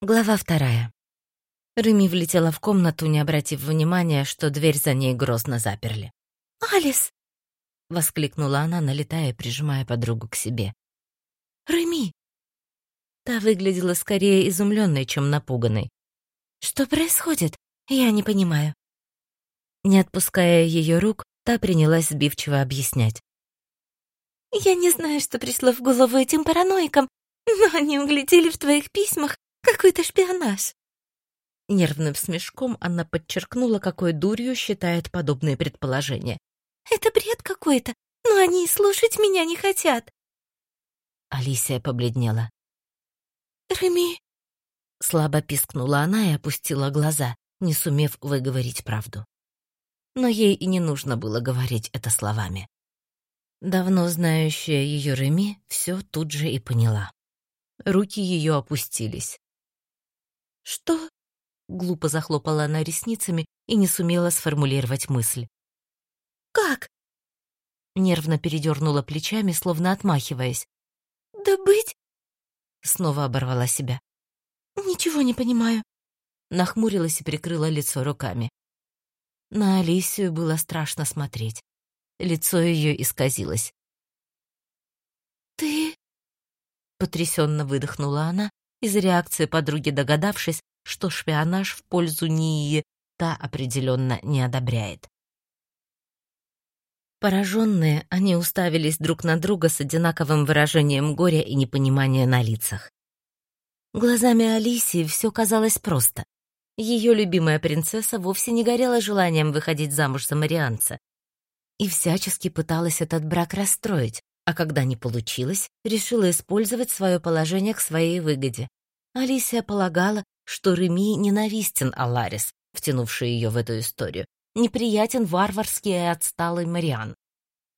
Глава вторая. Рыми влетела в комнату, не обратив внимания, что дверь за ней грозно заперли. «Алис!» — воскликнула она, налетая прижимая подругу к себе. «Рыми!» Та выглядела скорее изумленной, чем напуганной. «Что происходит? Я не понимаю». Не отпуская ее рук, та принялась сбивчиво объяснять. «Я не знаю, что пришло в голову этим параноикам, но они углядели в твоих письмах какой-то шпионаж. Нервным смешком она подчеркнула, какой дурью считает подобные предположения. «Это бред какой-то, но они и слушать меня не хотят». Алисия побледнела. «Реми...» Слабо пискнула она и опустила глаза, не сумев выговорить правду. Но ей и не нужно было говорить это словами. Давно знающая ее Реми все тут же и поняла. Руки ее опустились. «Что?» — глупо захлопала она ресницами и не сумела сформулировать мысль. «Как?» Нервно передернула плечами, словно отмахиваясь. «Да быть...» Снова оборвала себя. «Ничего не понимаю». Нахмурилась и прикрыла лицо руками. На Алисию было страшно смотреть. Лицо ее исказилось. «Ты...» Потрясенно выдохнула она, из реакции подруги догадавшись, что шпионаж в пользу Нии та определенно не одобряет. Пораженные, они уставились друг на друга с одинаковым выражением горя и непонимания на лицах. Глазами Алисии все казалось просто. Ее любимая принцесса вовсе не горела желанием выходить замуж за Марианца и всячески пыталась этот брак расстроить, а когда не получилось, решила использовать свое положение к своей выгоде. Алисия полагала, что Реми ненавистен Аларис, втянувший ее в эту историю, неприятен варварский и отсталый Мариан.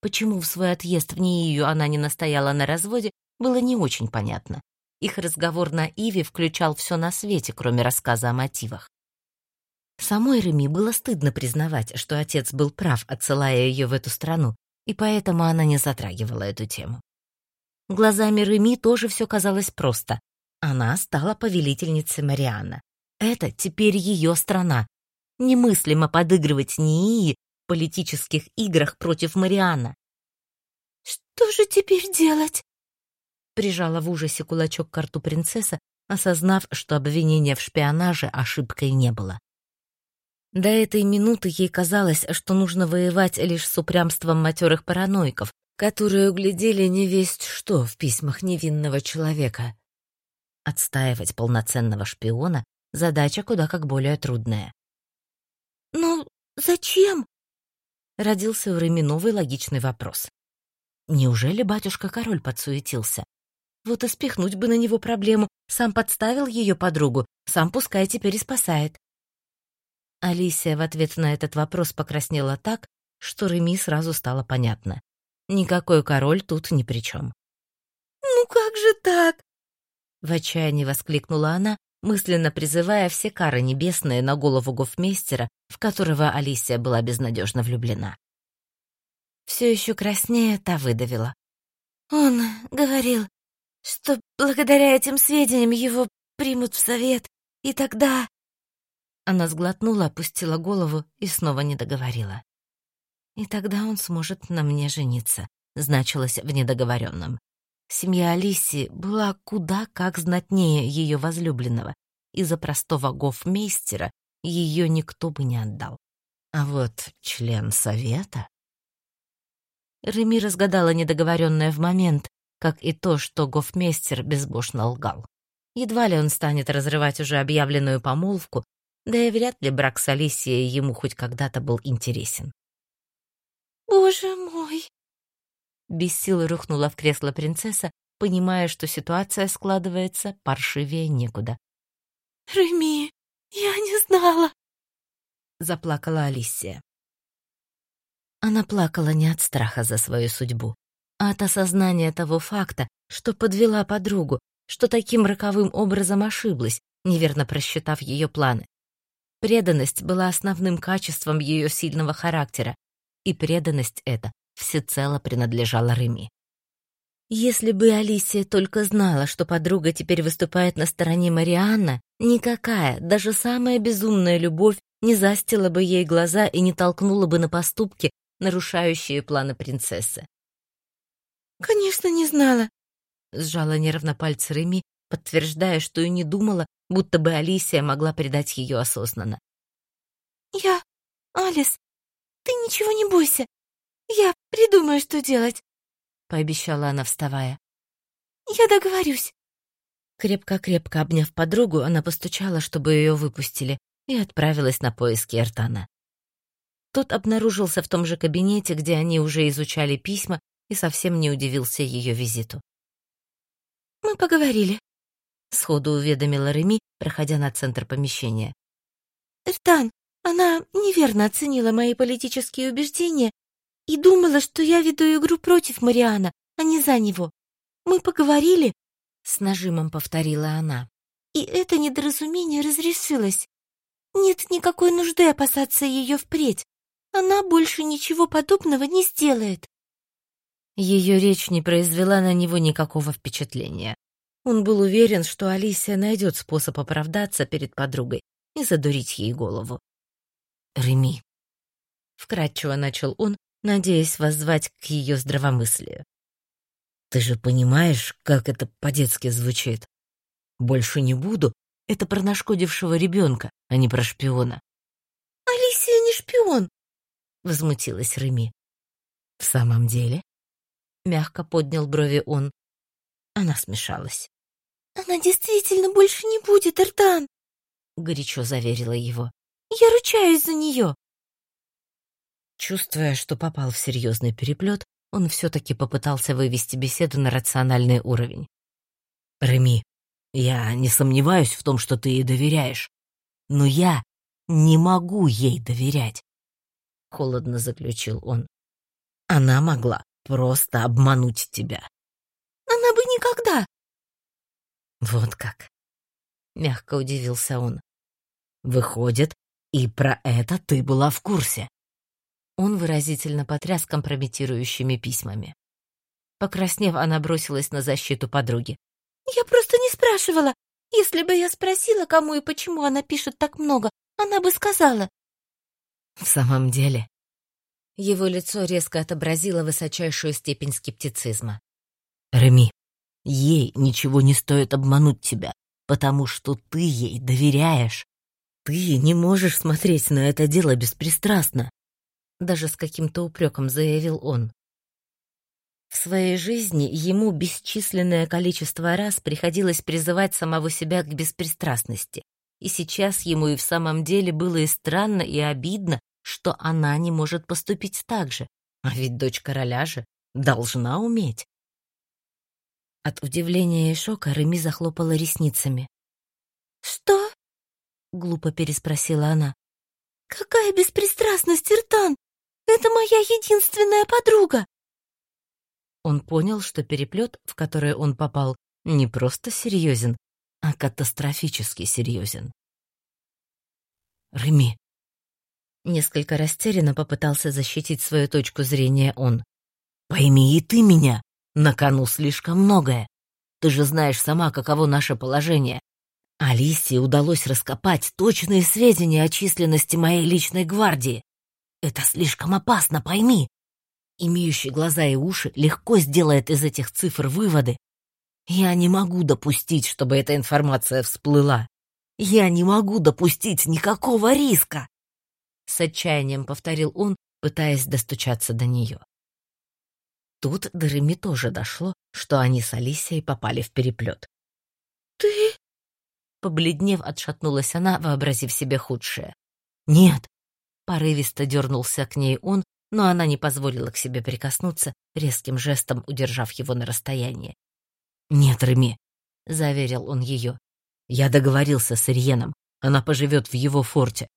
Почему в свой отъезд в Нию она не настояла на разводе, было не очень понятно. Их разговор на Иве включал все на свете, кроме рассказа о мотивах. Самой Реми было стыдно признавать, что отец был прав, отсылая ее в эту страну, и поэтому она не затрагивала эту тему. Глазами Реми тоже все казалось просто. Она стала повелительницей Мариана. Это теперь ее страна. Немыслимо подыгрывать Нии в политических играх против Мариана. «Что же теперь делать?» Прижала в ужасе кулачок к рту принцесса, осознав, что обвинения в шпионаже ошибкой не было. До этой минуты ей казалось, что нужно воевать лишь с упрямством матерых параноиков, которые углядели невесть что в письмах невинного человека. Отстаивать полноценного шпиона — задача куда как более трудная. «Ну, зачем?» — родился у Реми новый логичный вопрос. Неужели батюшка-король подсуетился? Вот и спихнуть бы на него проблему, сам подставил ее подругу, сам пускай теперь и спасает. Алисия в ответ на этот вопрос покраснела так, что Реми сразу стало понятно. Никакой король тут ни при чем. «Ну как же так?» В отчаянии воскликнула она, мысленно призывая все кары небесные на голову гофмейстера, в которого Алисия была безнадежно влюблена. Все еще краснее та выдавила. «Он говорил, что благодаря этим сведениям его примут в совет, и тогда...» Она сглотнула, опустила голову и снова не договорила. «И тогда он сможет на мне жениться», — значилось в недоговоренном. Семья Алисии была куда как знатнее ее возлюбленного, и за простого гофмейстера ее никто бы не отдал. А вот член совета... Реми разгадала недоговоренное в момент, как и то, что гофмейстер безбожно лгал. Едва ли он станет разрывать уже объявленную помолвку да и вряд ли брак с Алисией ему хоть когда-то был интересен. «Боже мой!» Без силы рухнула в кресло принцесса, понимая, что ситуация складывается паршивее некуда. «Реми, я не знала!» Заплакала Алисия. Она плакала не от страха за свою судьбу, а от осознания того факта, что подвела подругу, что таким роковым образом ошиблась, неверно просчитав ее планы. Преданность была основным качеством ее сильного характера, и преданность эта всецело принадлежала Реми. Если бы Алисия только знала, что подруга теперь выступает на стороне Марианна, никакая, даже самая безумная любовь не застила бы ей глаза и не толкнула бы на поступки, нарушающие планы принцессы. «Конечно, не знала», — сжала нервно пальцы Реми, подтверждая, что и не думала, будто бы Алисия могла предать ее осознанно. «Я... Алис, ты ничего не бойся. Я придумаю, что делать. — пообещала она, вставая. «Я договорюсь». Крепко-крепко обняв подругу, она постучала, чтобы ее выпустили, и отправилась на поиски Эртана. Тот обнаружился в том же кабинете, где они уже изучали письма, и совсем не удивился ее визиту. «Мы поговорили», — сходу уведомила Реми, проходя на центр помещения. «Эртан, она неверно оценила мои политические убеждения и думала, что я веду игру против Мариана, а не за него. Мы поговорили, — с нажимом повторила она, — и это недоразумение разрешилось. Нет никакой нужды опасаться ее впредь. Она больше ничего подобного не сделает. Ее речь не произвела на него никакого впечатления. Он был уверен, что Алисия найдет способ оправдаться перед подругой и задурить ей голову. «Реми», — вкратчиво начал он, надеясь воззвать к ее здравомыслию. «Ты же понимаешь, как это по-детски звучит? Больше не буду. Это про нашкодившего ребенка, а не про шпиона». «Алисия не шпион!» — возмутилась Реми. «В самом деле?» — мягко поднял брови он. Она смешалась. «Она действительно больше не будет, Эртан!» — горячо заверила его. «Я ручаюсь за нее!» Чувствуя, что попал в серьезный переплет, он все-таки попытался вывести беседу на рациональный уровень. «Реми, я не сомневаюсь в том, что ты ей доверяешь, но я не могу ей доверять», — холодно заключил он. «Она могла просто обмануть тебя». «Она бы никогда!» «Вот как!» — мягко удивился он. «Выходит, и про это ты была в курсе?» Он выразительно потряс компрометирующими письмами. Покраснев, она бросилась на защиту подруги. «Я просто не спрашивала. Если бы я спросила, кому и почему она пишет так много, она бы сказала». «В самом деле?» Его лицо резко отобразило высочайшую степень скептицизма. «Реми, ей ничего не стоит обмануть тебя, потому что ты ей доверяешь. Ты не можешь смотреть на это дело беспристрастно даже с каким-то упреком заявил он. В своей жизни ему бесчисленное количество раз приходилось призывать самого себя к беспристрастности, и сейчас ему и в самом деле было и странно, и обидно, что она не может поступить так же, а ведь дочь короля же должна уметь. От удивления и шока Реми захлопала ресницами. «Что?» — глупо переспросила она. «Какая беспристрастность, Иртан? Это моя единственная подруга!» Он понял, что переплет, в который он попал, не просто серьезен, а катастрофически серьезен. «Реми!» Несколько растерянно попытался защитить свою точку зрения он. «Пойми и ты меня! На кону слишком многое. Ты же знаешь сама, каково наше положение. Алисе удалось раскопать точные сведения о численности моей личной гвардии. Это слишком опасно, пойми. Имеющий глаза и уши легко сделает из этих цифр выводы. Я не могу допустить, чтобы эта информация всплыла. Я не могу допустить никакого риска. С отчаянием повторил он, пытаясь достучаться до нее. Тут до Реми тоже дошло, что они с Алисией попали в переплет. «Ты...» Побледнев, отшатнулась она, вообразив себе худшее. «Нет, Порывисто дернулся к ней он, но она не позволила к себе прикоснуться, резким жестом удержав его на расстоянии. «Нет, Реми», — заверил он ее, — «я договорился с Ириеном, она поживет в его форте».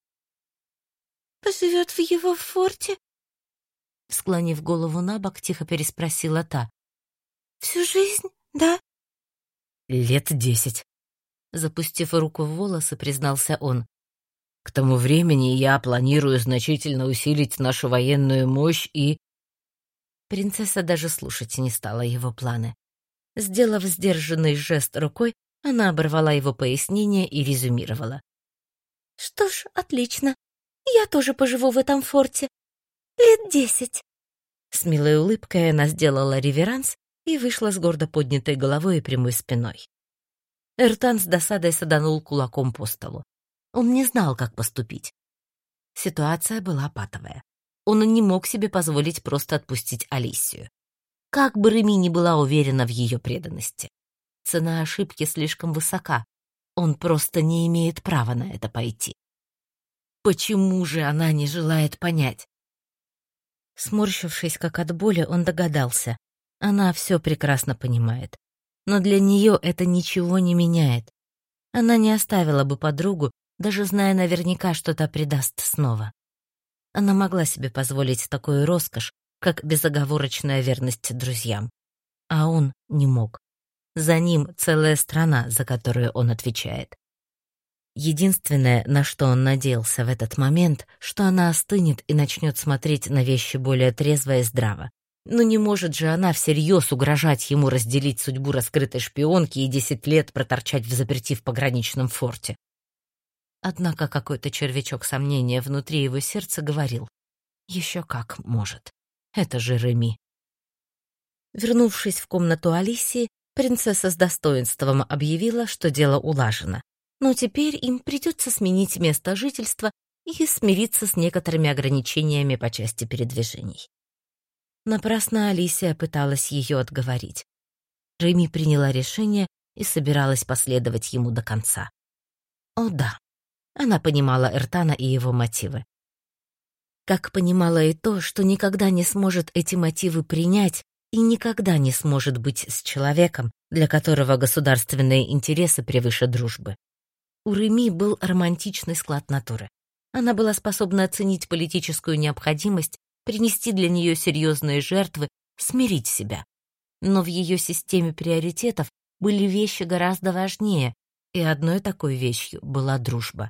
«Поживет в его форте?» Склонив голову на бок, тихо переспросила та. «Всю жизнь, да?» «Лет десять», — запустив руку в волосы, признался он. К тому времени я планирую значительно усилить нашу военную мощь и...» Принцесса даже слушать не стала его планы. Сделав сдержанный жест рукой, она оборвала его пояснение и резюмировала. «Что ж, отлично. Я тоже поживу в этом форте. Лет десять». С милой улыбкой она сделала реверанс и вышла с гордо поднятой головой и прямой спиной. Эртан с досадой саданул кулаком по столу. Он не знал, как поступить. Ситуация была патовая. Он не мог себе позволить просто отпустить Алисию. Как бы Реми не была уверена в ее преданности. Цена ошибки слишком высока. Он просто не имеет права на это пойти. Почему же она не желает понять? Сморщившись как от боли, он догадался. Она все прекрасно понимает. Но для нее это ничего не меняет. Она не оставила бы подругу, даже зная наверняка, что та предаст снова. Она могла себе позволить такую роскошь, как безоговорочная верность друзьям. А он не мог. За ним целая страна, за которую он отвечает. Единственное, на что он надеялся в этот момент, что она остынет и начнет смотреть на вещи более трезво и здраво. Но не может же она всерьез угрожать ему разделить судьбу раскрытой шпионки и десять лет проторчать в заперти в пограничном форте. Однако какой-то червячок сомнения внутри его сердца говорил. Еще как может. Это же Реми. Вернувшись в комнату Алисии, принцесса с достоинством объявила, что дело улажено. Но теперь им придется сменить место жительства и смириться с некоторыми ограничениями по части передвижений. Напрасно Алисия пыталась ее отговорить. Реми приняла решение и собиралась последовать ему до конца. О да, она понимала Эртана и его мотивы. Как понимала и то, что никогда не сможет эти мотивы принять и никогда не сможет быть с человеком, для которого государственные интересы превыше дружбы. У Реми был романтичный склад натуры. Она была способна оценить политическую необходимость, принести для нее серьезные жертвы, смирить себя. Но в ее системе приоритетов были вещи гораздо важнее, и одной такой вещью была дружба.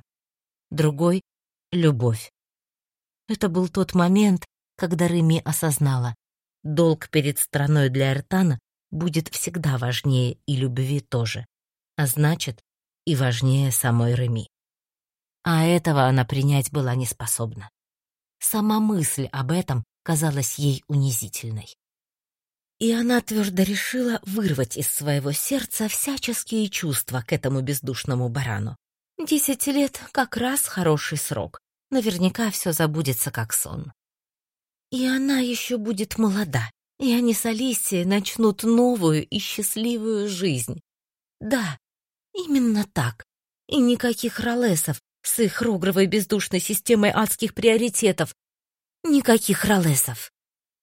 Другой — любовь. Это был тот момент, когда Реми осознала, долг перед страной для Эртана будет всегда важнее и любви тоже, а значит, и важнее самой Реми. А этого она принять была не способна. Сама мысль об этом казалась ей унизительной. И она твердо решила вырвать из своего сердца всяческие чувства к этому бездушному барану. Десять лет — как раз хороший срок. Наверняка все забудется как сон. И она еще будет молода, и они с Алисией начнут новую и счастливую жизнь. Да, именно так. И никаких ролесов с их рогровой бездушной системой адских приоритетов. Никаких ролесов.